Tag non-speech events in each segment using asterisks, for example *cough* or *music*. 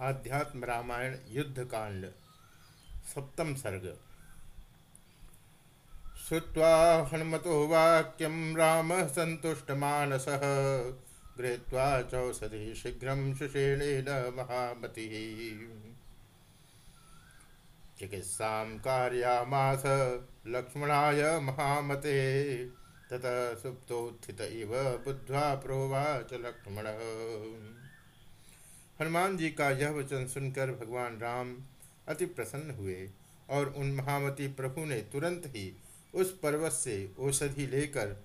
आध्यात्म रामायण युद्ध कांड, सप्तम सर्ग। श्रुवा हनुमतो वाक्यम राम संतुष्टमानस गृहीत्वा चौषधि शीघ्र सुषेणेन महामति। चिकित्सा कार्यामास लक्ष्मणाय महामते, ततः सुप्तोत्थित इव बुद्ध्वा प्रोवाच लक्ष्मण। हनुमान जी का यह वचन सुनकर भगवान राम अति प्रसन्न हुए और उन महामती प्रभु ने तुरंत ही उस पर्वत से औषधि लेकर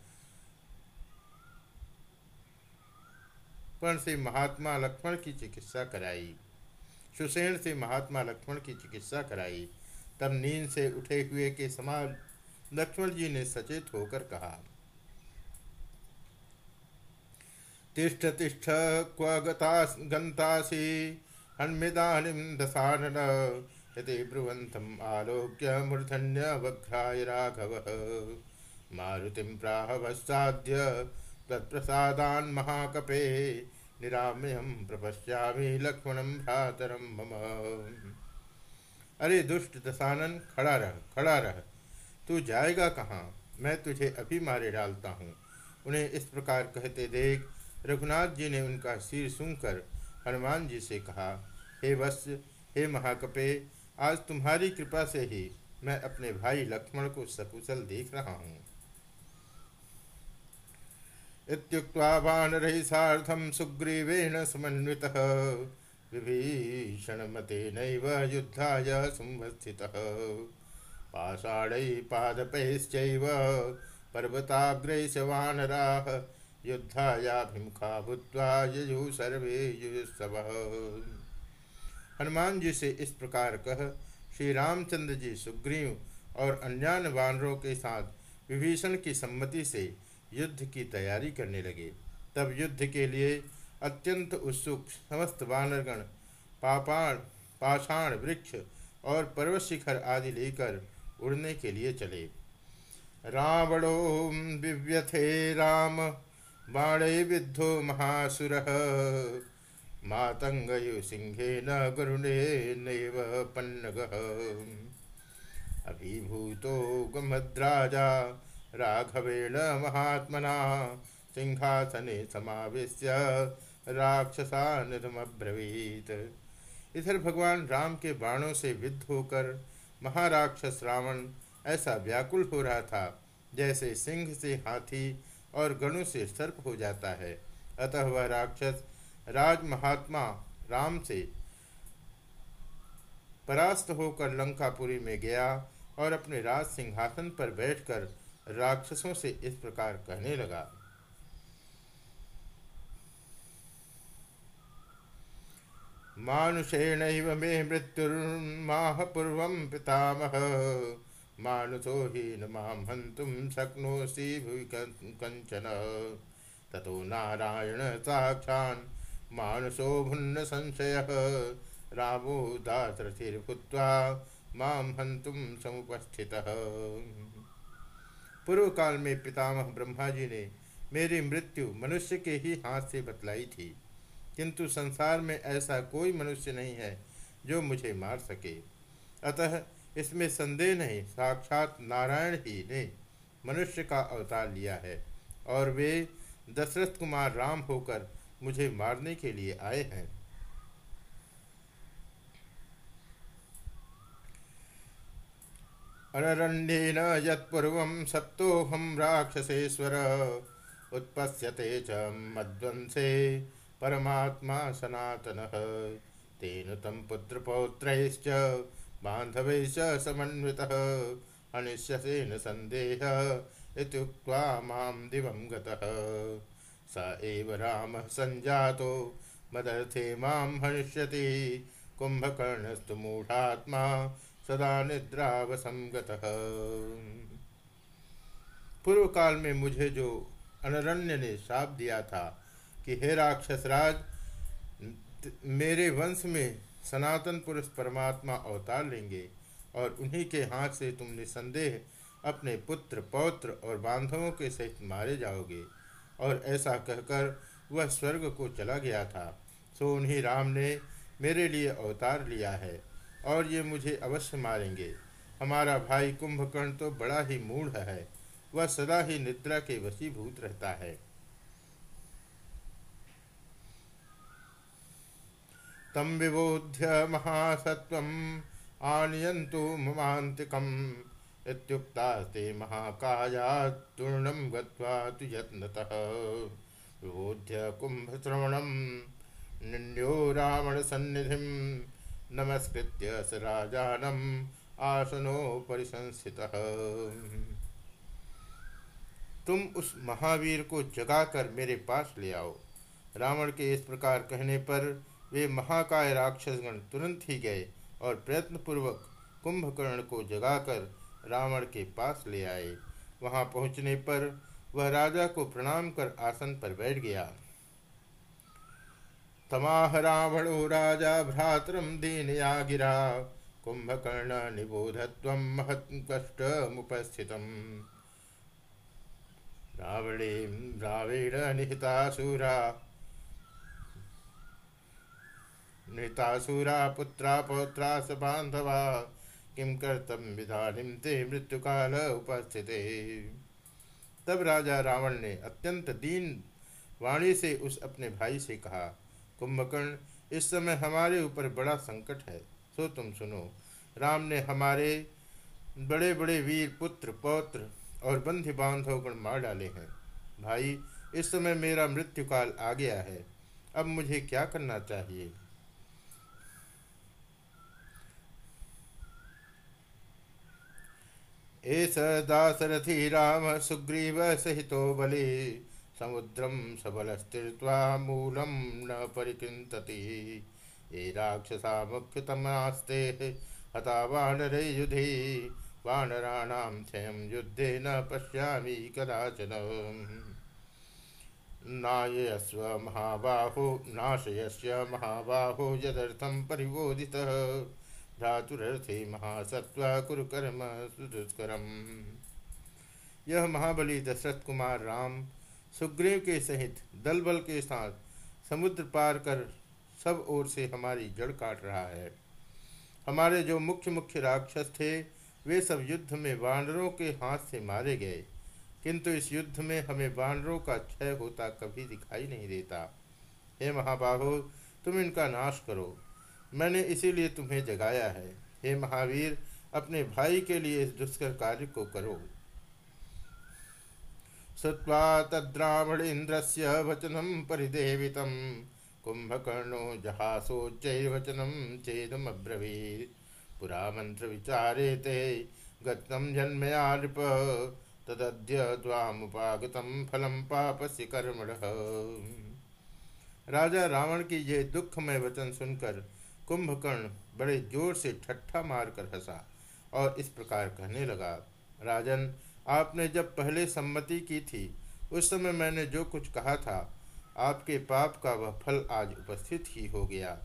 से महात्मा लक्ष्मण की चिकित्सा कराई। सुसेण से महात्मा लक्ष्मण की चिकित्सा कराई। तब नींद से उठे हुए के समान लक्ष्मण जी ने सचेत होकर कहा तिष्ठ तिष्ठ क्व गन्तासि हन्मिदानीं दशानन यदि ब्रुवन्तम् आलोक्य मूर्धन्यवघ्राय राघवः मारुतिं प्राहवस्साद्य तत्प्रसादान् महाकपे निराम्यहं प्रपश्यामि लक्ष्मणं भ्रातरं मम। अरे दुष्ट दशानन, खड़ा रह खड़ा रह। तू जाएगा कहाँ? मैं तुझे अभी मारे डालता हूँ। उन्हें इस प्रकार कहते देख रघुनाथ जी ने उनका सिर सुनकर हनुमान जी से कहा, हे वत्स, हे महाकपे, आज तुम्हारी कृपा से ही मैं अपने भाई लक्ष्मण को सकुशल देख रहा हूँ। इत्युक्त्वा वानरैः सार्धं सुग्रीवेण समन्वितः विभीषणमतेनैव युद्धाय संवस्थितः। पाषाणैः पादपैश्चैव पर्वताग्रैश्च युद्धायाभिमुखा भूत्वा यजु सर्वे युयुत्सव हनुमान जी से इस प्रकार कह श्री रामचंद्र जी सुग्रीव और अन्यान वानरों के साथ विभीषण की सम्मति से युद्ध की तैयारी करने लगे। तब युद्ध के लिए अत्यंत उत्सुक समस्त वानरगण, पापाण, पाषाण वृक्ष और पर्वत शिखर आदि लेकर उड़ने के लिए चले। रावणो विव्यथे राम बाणे विद्धो महासुर। मातंगयु सिंहेन गरुणेनैव पन्नगः। अभिभूतो गमद्राजा राघवेण महात्मना। सिंहासने समावेश्य राक्षसानिधमब्रवीत इधर भगवान राम के बाणों से विद्ध होकर महाराक्षस रावण ऐसा व्याकुल हो रहा था जैसे सिंह से हाथी और गणों से सर्प हो जाता है। अतः वह राक्षस राज महात्मा राम से परास्त होकर लंकापुरी में गया और अपने राज सिंहासन पर बैठकर राक्षसों से इस प्रकार कहने लगा। मानुषेण मे मृत्युर्माह पूर्व पितामह। मानुषो ही न माम हंतुम शक्नोसी कंचन ततो नारायण साक्षान् मानुषो भुन्न संशय। रामो दासरथिर्भूत्वा माम हंतुम समुपस्थितः। पूर्व काल में पितामह ब्रह्मा जी ने मेरी मृत्यु मनुष्य के ही हाथ से बतलाई थी। किंतु संसार में ऐसा कोई मनुष्य नहीं है जो मुझे मार सके। अतः इसमें संदेह नहीं, साक्षात नारायण ही ने मनुष्य का अवतार लिया है और वे दशरथ कुमार राम होकर मुझे मारने के लिए आए हैं। अनरण्येन यत्पूर्व सप्तोहम राक्षसेश्वर, उत्पश्यते च मध्वंसे परमात्मा सनातन, तेन तम पुत्रपौत्रैश्च बांधवे समन्वितः अनिश्यसेन संदेह इत्युक्त्वा माँ दिवं गतः। स एव रामः सञ्जातो, मदर्थे माँ हनिष्यति कुंभकर्णस्तु मूढ़ात्मा, सदा निद्रावसंगतः पूर्व काल में मुझे जो अनरण्य ने श्राप दिया था कि हे राक्षसराज, मेरे वंश में सनातन पुरुष परमात्मा अवतार लेंगे और उन्हीं के हाथ से तुम निसंदेह अपने पुत्र, पौत्र और बांधवों के सहित मारे जाओगे। और ऐसा कहकर वह स्वर्ग को चला गया था। सो उन्हीं राम ने मेरे लिए अवतार लिया है और ये मुझे अवश्य मारेंगे। हमारा भाई कुंभकर्ण तो बड़ा ही मूढ़ है। वह सदा ही निद्रा के वशीभूत रहता है। तम विबोध्य महासत्व आनयंतु ममांतिकम इत्युक्तास्ते महाकाया तूर्णम गत्वा तु यत्नतः। विबोध्य कुंभश्रवणम निन्यो रावण सन्निधिम नमस्कृत्य स राजानम आसनो परिसंस्थित। तुम उस महावीर को जगाकर मेरे पास ले आओ। रावण के इस प्रकार कहने पर वे महाकाय राक्षसगण तुरंत ही गए और प्रयत्नपूर्वक कुंभकर्ण को जगाकर रावण के पास ले आए। वहाँ पहुँचने पर वह राजा को प्रणाम कर आसन पर बैठ गया। तमाह रावणो राजा भ्रातरम दीनया गिरा कुंभकर्ण निबोधत्व महत् कष्ट मुपस्थित रावणे, रावेण निहितासुरा निहितासुरा पुत्रा पौत्रा स बांधवा किम कर्तम विधानिम ते मृत्यु काल उपस्थित। तब राजा रावण ने अत्यंत दीन वाणी से उस अपने भाई से कहा, कुंभकर्ण, इस समय हमारे ऊपर बड़ा संकट है। सो तुम सुनो, राम ने हमारे बड़े बड़े वीर पुत्र, पौत्र और बंधी बांधवगण मार डाले हैं। भाई, इस समय मेरा मृत्युकाल आ गया है। अब मुझे क्या करना चाहिए? एष दासरथी राम सुग्रीव सहितो बलि। समुद्रम सबलस्तीर्त्वा मूलम न परिकृन्तति ये राक्षसा मुख्यतमास्ते हता वानरे युधि। वानराणां क्षयं युद्धे न पश्यामि कदाचन। नायस्व महाबाहो, नाशयस्य महाबाहो यदर्थं परिबोधितः। भ्रातुरर्थे महासत्व कुरुकर्म सुदुष्करम यह महाबली दशरथ कुमार राम सुग्रीव के सहित दल बल के साथ समुद्र पार कर सब ओर से हमारी जड़ काट रहा है। हमारे जो मुख्य मुख्य राक्षस थे, वे सब युद्ध में वानरों के हाथ से मारे गए। किंतु इस युद्ध में हमें वानरों का क्षय होता कभी दिखाई नहीं देता। हे महाबाहो, तुम इनका नाश करो। मैंने इसीलिए तुम्हें जगाया है। हे महावीर, अपने भाई के लिए इस दुष्कर कार्य को करो। श्रुवा तद्रावण इंद्र से वचनम परिदेवित। कुंभकर्णो जहासोच्चैर्वचनम चेदम अब्रवीत पुरा मंत्र विचारे ते गतम जन्मया नृप तदद्य द्वामुपागतम फलम पापस्य कर्मण। राजा रावण की ये दुखमय वचन सुनकर कुंभकर्ण बड़े ज़ोर से ठट्ठा मारकर हंसा और इस प्रकार कहने लगा, राजन, आपने जब पहले सम्मति की थी, उस समय मैंने जो कुछ कहा था, आपके पाप का वह फल आज उपस्थित ही हो गया।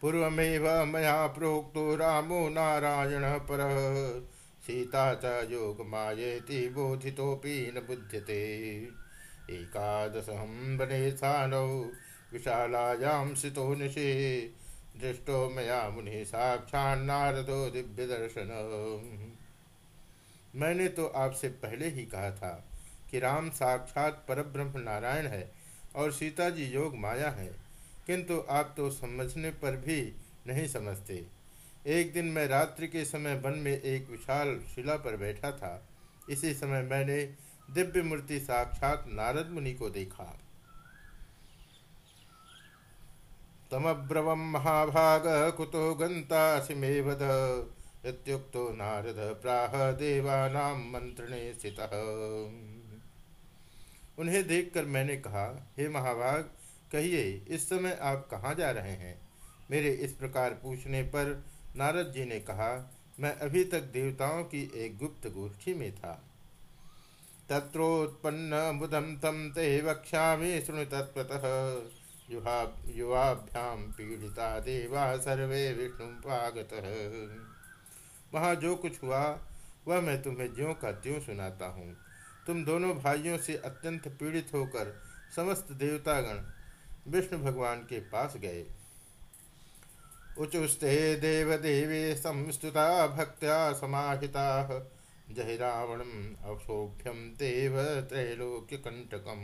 पूर्वमेव मया प्रोक्तो रामो नारायण पर। सीता च योग मायेति बोधितोपि न बुध्यते। एकादशहं वने स्थानौ विशालायां स्थितो निशे। दृष्टो मया मुनि साक्षान्नारदो दिव्य दर्शन मैंने तो आपसे पहले ही कहा था कि राम साक्षात परब्रह्म नारायण है और सीता जी योग माया है, किंतु आप तो समझने पर भी नहीं समझते। एक दिन मैं रात्रि के समय वन में एक विशाल शिला पर बैठा था। इसी समय मैंने दिव्य मूर्ति साक्षात नारद मुनि को देखा। तमब्रवम महाभाग कुतो गंतासि इत्युक्तो नारद प्राह देवानां मंत्रणे स्थितः। उन्हें देखकर मैंने कहा, हे महाभाग, कहिए, इस समय आप कहाँ जा रहे हैं? मेरे इस प्रकार पूछने पर नारद जी ने कहा, मैं अभी तक देवताओं की एक गुप्त गोष्ठी में था। तत्रोत्पन्न बुधम तम ते वक्षा शृणु तत्वतः युवा युवाभ्याम पीड़िता देवा सर्वे विष्णु पागत वहाँ जो कुछ हुआ, वह मैं तुम्हें ज्यों का त्यों सुनाता हूँ। तुम दोनों भाइयों से अत्यंत पीड़ित होकर समस्त देवतागण विष्णु भगवान के पास गए। उचुस्ते देवदेवे संस्तुता भक्त्या समाहिता। जय रावणम अशोभ्यम देव त्रैलोक्य कंटकम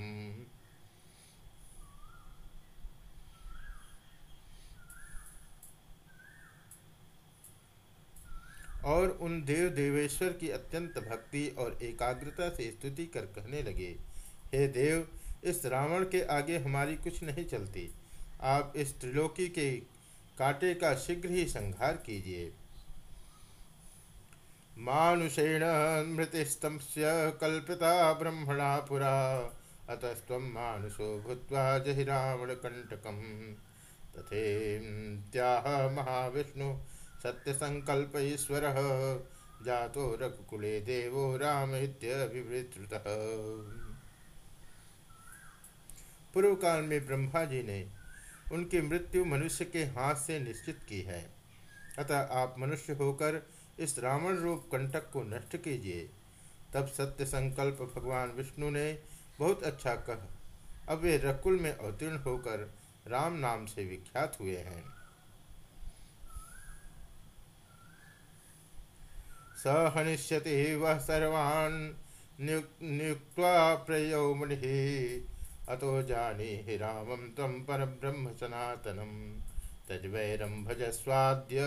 और उन देव देवेश्वर की अत्यंत भक्ति और एकाग्रता से स्तुति कर कहने लगे, हे देव, इस रावण के आगे हमारी कुछ नहीं चलती। आप इस त्रिलोकी के कांटे का शीघ्र ही संहार कीजिए। मानुषेण मृतिस्तंस्य कल्पिता ब्रह्मणा पुरा। अतस्व मानुषो भूत्वा जहि रावण कंटकम तथेत्याह महाविष्णु सत्य संकल्प ईश्वर। जातो रघुकुले देवो राम पूर्व काल में ब्रह्मा जी ने उनकी मृत्यु मनुष्य के हाथ से निश्चित की है। अतः आप मनुष्य होकर इस रावण रूप कंटक को नष्ट कीजिए। तब सत्य संकल्प भगवान विष्णु ने बहुत अच्छा कह। अब वे रकुल में अवतीर्ण होकर राम नाम से विख्यात हुए हैं। स हनिष्यति वह सर्वान् नियुक्त्वा प्रयो मुनि अतो जानी हि रामं त्वं परब्रह्म सनातनं। तज्वैरं भजस्वाद्य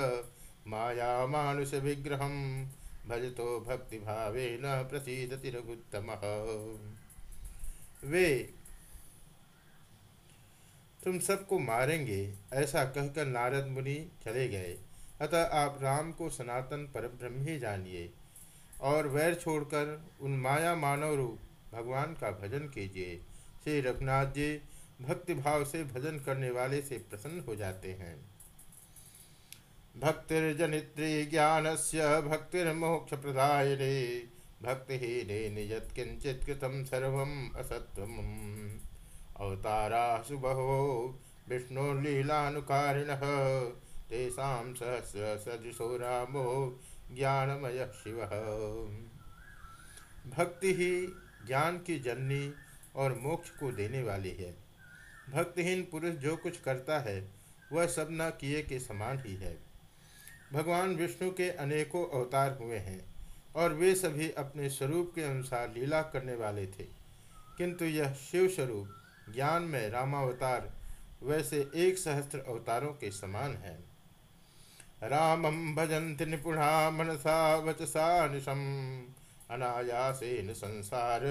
मायामानुषविग्रहं भजतो भक्तिभावेन प्रसीदति रघुत्तमः। वे, तुम सबको मारेंगे, ऐसा कहकर नारद मुनि चले गए। अतः आप राम को सनातन परब्रह्म ही जानिए और वैर छोड़कर उन माया मानव रूप भगवान का भजन कीजिए। श्री रघुनाथ जी, भक्तिभाव से भजन करने वाले से प्रसन्न हो जाते हैं। भक्तिर्जनित्री ज्ञान से भक्तिर्मोक्ष प्रदायने भक्तिहीने निजत किंचित कृतम सर्व असत्व अवतारा सुबहो विष्णुलीलानुकारिण। तेषा सहस्र सदृशो रामो ज्ञानमय शिव। भक्ति ही ज्ञान की जननी और मोक्ष को देने वाली है। भक्तहीन पुरुष जो कुछ करता है, वह सब न किए के समान ही है। भगवान विष्णु के अनेकों अवतार हुए हैं और वे सभी अपने स्वरूप के अनुसार लीला करने वाले थे। किंतु यह शिव स्वरूप ज्ञान में रामावतार वैसे एक सहस्त्र अवतारों के समान है। रामम भजंत निपुणा मनसा वचसा निशम, अनायासेन संसार।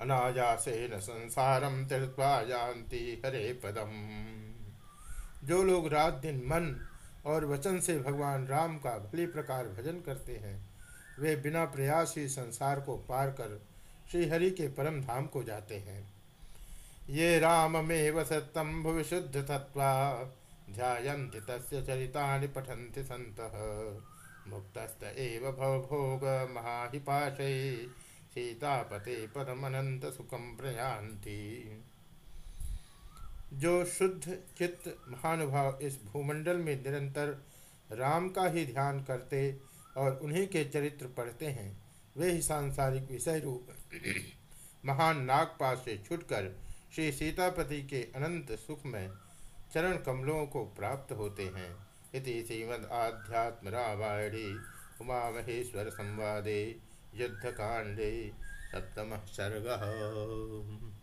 अनायासेन संसारम त्यक्वा जानती हरे पदम। जो लोग रात दिन मन और वचन से भगवान राम का भली प्रकार भजन करते हैं, वे बिना प्रयास ही संसार को पार कर श्री हरि के परम धाम को जाते हैं। ये राम में वसतम भुविशुद्ध तत्वा ध्यायन्ति तस्य चरितानि पठन्ति सन्तः। मुक्तस्त एव भवभोग महाहिपाशै, सीतापते परमनंत सुखम प्रयांति जो शुद्ध चित्त महानुभाव इस भूमंडल में निरंतर राम का ही ध्यान करते और उन्हीं के चरित्र पढ़ते हैं, वे ही सांसारिक विषय रूप। *clears throat* महान नागपात से छुटकर श्री सीतापति के अनंत सुख में चरण कमलों को प्राप्त होते हैं। इति श्रीमद आध्यात्म रामायणी उमा महेश्वर संवादे, युद्धकाण्डे सप्तम सर्गः।